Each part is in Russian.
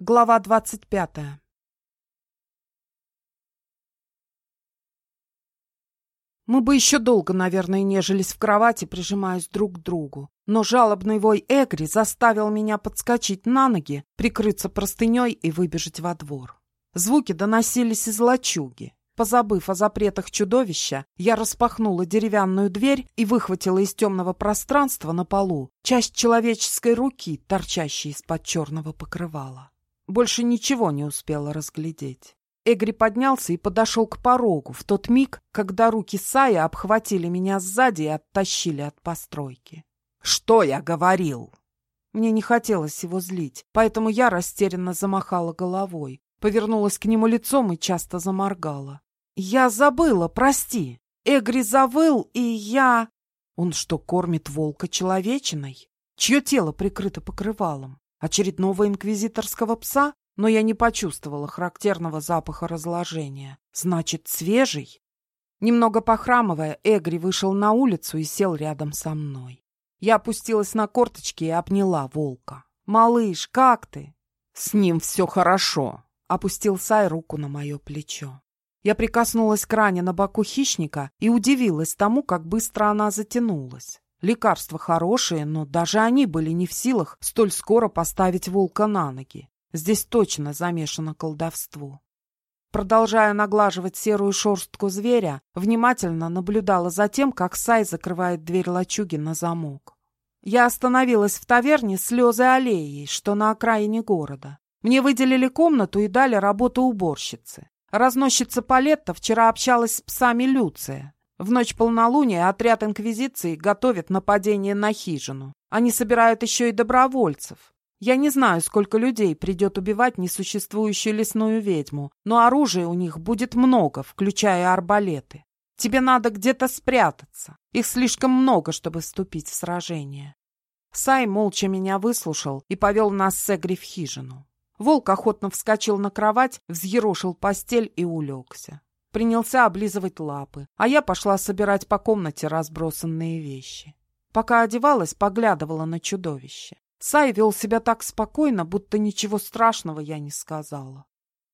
Глава двадцать пятая Мы бы еще долго, наверное, нежились в кровати, прижимаясь друг к другу. Но жалобный вой Эгри заставил меня подскочить на ноги, прикрыться простыней и выбежать во двор. Звуки доносились из лачуги. Позабыв о запретах чудовища, я распахнула деревянную дверь и выхватила из темного пространства на полу часть человеческой руки, торчащей из-под черного покрывала. Больше ничего не успела разглядеть. Эгри поднялся и подошел к порогу в тот миг, когда руки Сая обхватили меня сзади и оттащили от постройки. «Что я говорил?» Мне не хотелось его злить, поэтому я растерянно замахала головой, повернулась к нему лицом и часто заморгала. «Я забыла, прости. Эгри завыл, и я...» Он что, кормит волка человечиной? Чье тело прикрыто покрывалом? Очередного инквизиторского пса, но я не почувствовала характерного запаха разложения. Значит, свежий? Немного похрамывая, Эгри вышел на улицу и сел рядом со мной. Я опустилась на корточки и обняла волка. «Малыш, как ты?» «С ним все хорошо», — опустил Сай руку на мое плечо. Я прикоснулась к ране на боку хищника и удивилась тому, как быстро она затянулась. Лекарства хорошие, но даже они были не в силах столь скоро поставить волка на ноги. Здесь точно замешано колдовство. Продолжая наглаживать серую шерстку зверя, внимательно наблюдала за тем, как Сай закрывает дверь лачуги на замок. Я остановилась в таверне «Слезы аллеи», что на окраине города. Мне выделили комнату и дали работу уборщицы. Разносчица Палетта вчера общалась с псами Люция. В ночь полнолуния отряд Инквизиции готовит нападение на хижину. Они собирают еще и добровольцев. Я не знаю, сколько людей придет убивать несуществующую лесную ведьму, но оружия у них будет много, включая арбалеты. Тебе надо где-то спрятаться. Их слишком много, чтобы вступить в сражение. Сай молча меня выслушал и повел нас с Эгри в хижину. Волк охотно вскочил на кровать, взъерошил постель и улегся принялся облизывать лапы, а я пошла собирать по комнате разбросанные вещи. Пока одевалась, поглядывала на чудовище. Сай вел себя так спокойно, будто ничего страшного я не сказала.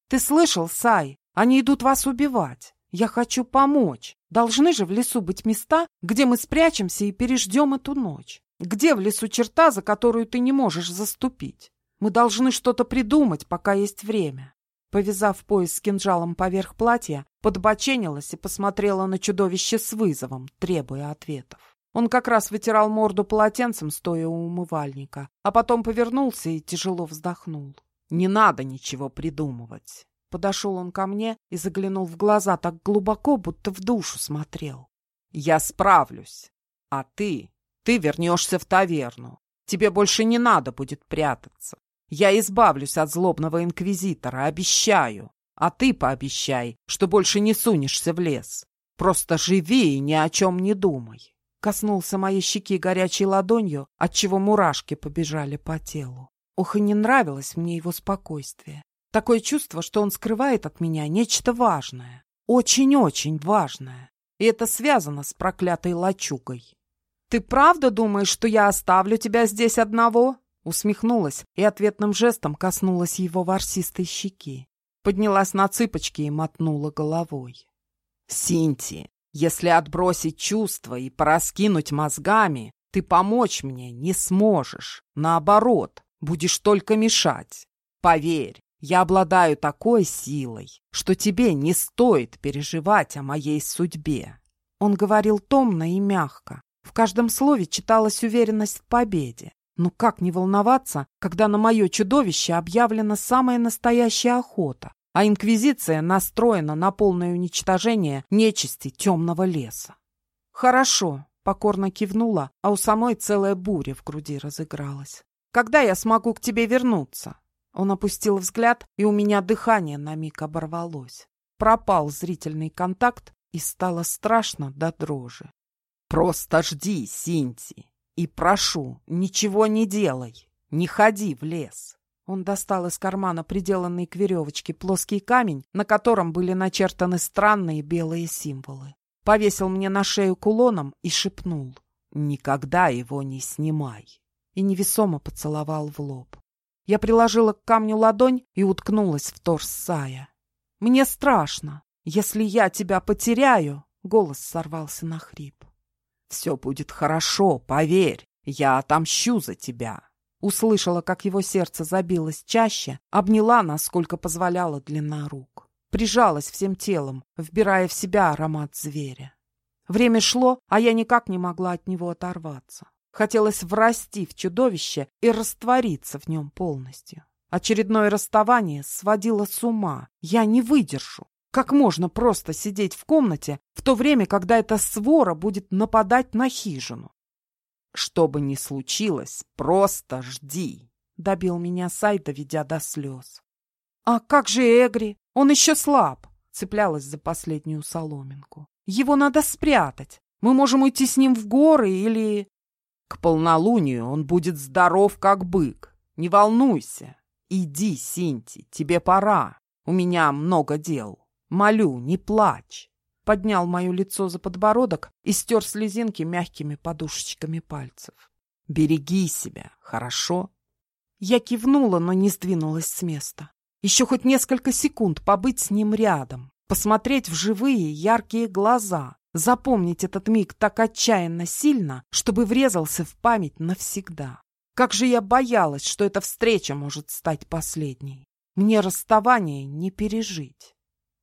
«Ты слышал, Сай? Они идут вас убивать. Я хочу помочь. Должны же в лесу быть места, где мы спрячемся и переждем эту ночь. Где в лесу черта, за которую ты не можешь заступить? Мы должны что-то придумать, пока есть время. Повязав пояс с кинжалом поверх платья, подбоченилась и посмотрела на чудовище с вызовом, требуя ответов. Он как раз вытирал морду полотенцем, стоя у умывальника, а потом повернулся и тяжело вздохнул. «Не надо ничего придумывать». Подошел он ко мне и заглянул в глаза так глубоко, будто в душу смотрел. «Я справлюсь. А ты? Ты вернешься в таверну. Тебе больше не надо будет прятаться. Я избавлюсь от злобного инквизитора, обещаю. А ты пообещай, что больше не сунешься в лес. Просто живи и ни о чем не думай. Коснулся моей щеки горячей ладонью, отчего мурашки побежали по телу. Ох, и не нравилось мне его спокойствие. Такое чувство, что он скрывает от меня нечто важное. Очень-очень важное. И это связано с проклятой лачугой. «Ты правда думаешь, что я оставлю тебя здесь одного?» Усмехнулась и ответным жестом коснулась его ворсистой щеки. Поднялась на цыпочки и мотнула головой. «Синти, если отбросить чувства и пораскинуть мозгами, ты помочь мне не сможешь. Наоборот, будешь только мешать. Поверь, я обладаю такой силой, что тебе не стоит переживать о моей судьбе». Он говорил томно и мягко. В каждом слове читалась уверенность в победе. Ну как не волноваться, когда на мое чудовище объявлена самая настоящая охота, а Инквизиция настроена на полное уничтожение нечисти темного леса? Хорошо, покорно кивнула, а у самой целая буря в груди разыгралась. Когда я смогу к тебе вернуться? Он опустил взгляд, и у меня дыхание на миг оборвалось. Пропал зрительный контакт, и стало страшно до дрожи. «Просто жди, Синти!» И прошу, ничего не делай, не ходи в лес. Он достал из кармана приделанный к веревочке плоский камень, на котором были начертаны странные белые символы. Повесил мне на шею кулоном и шепнул. «Никогда его не снимай!» И невесомо поцеловал в лоб. Я приложила к камню ладонь и уткнулась в торс Сая. «Мне страшно. Если я тебя потеряю...» Голос сорвался на хрип. «Все будет хорошо, поверь. Я отомщу за тебя». Услышала, как его сердце забилось чаще, обняла, насколько позволяла длина рук. Прижалась всем телом, вбирая в себя аромат зверя. Время шло, а я никак не могла от него оторваться. Хотелось врасти в чудовище и раствориться в нем полностью. Очередное расставание сводило с ума. Я не выдержу. Как можно просто сидеть в комнате в то время, когда эта свора будет нападать на хижину? Что бы ни случилось, просто жди, — добил меня Сайда, ведя до слез. А как же Эгри? Он еще слаб, — цеплялась за последнюю соломинку. Его надо спрятать. Мы можем уйти с ним в горы или... К полнолунию он будет здоров, как бык. Не волнуйся. Иди, Синти, тебе пора. У меня много дел. Молю, не плачь. Поднял мое лицо за подбородок и стер слезинки мягкими подушечками пальцев. Береги себя, хорошо? Я кивнула, но не сдвинулась с места. Еще хоть несколько секунд побыть с ним рядом, посмотреть в живые яркие глаза, запомнить этот миг так отчаянно сильно, чтобы врезался в память навсегда. Как же я боялась, что эта встреча может стать последней. Мне расставание не пережить.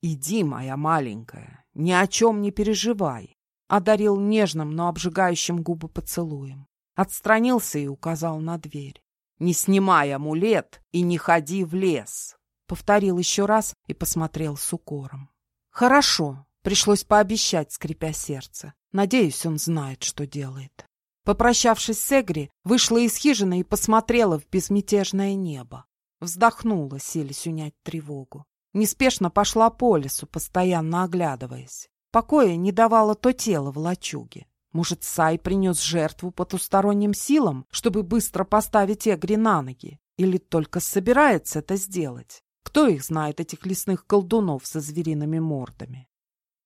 Иди, моя маленькая, ни о чем не переживай. Одарил нежным, но обжигающим губы поцелуем. Отстранился и указал на дверь. Не снимай амулет и не ходи в лес. Повторил еще раз и посмотрел с укором. Хорошо, пришлось пообещать, скрипя сердце. Надеюсь, он знает, что делает. Попрощавшись с Эгри, вышла из хижины и посмотрела в безмятежное небо. Вздохнула, селись унять тревогу. Неспешно пошла по лесу, постоянно оглядываясь. Покоя не давало то тело в лачуге. Может, Сай принес жертву потусторонним силам, чтобы быстро поставить Эгри на ноги? Или только собирается это сделать? Кто их знает, этих лесных колдунов со звериными мордами?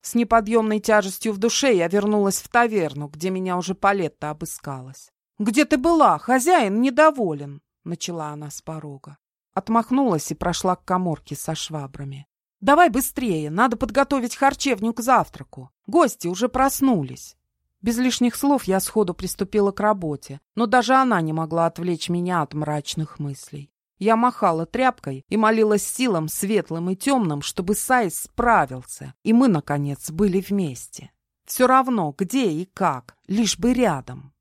С неподъемной тяжестью в душе я вернулась в таверну, где меня уже Палетта обыскалась. «Где ты была? Хозяин недоволен!» — начала она с порога. Отмахнулась и прошла к коморке со швабрами. «Давай быстрее, надо подготовить харчевню к завтраку. Гости уже проснулись». Без лишних слов я сходу приступила к работе, но даже она не могла отвлечь меня от мрачных мыслей. Я махала тряпкой и молилась силам светлым и темным, чтобы Сайс справился, и мы, наконец, были вместе. Все равно, где и как, лишь бы рядом.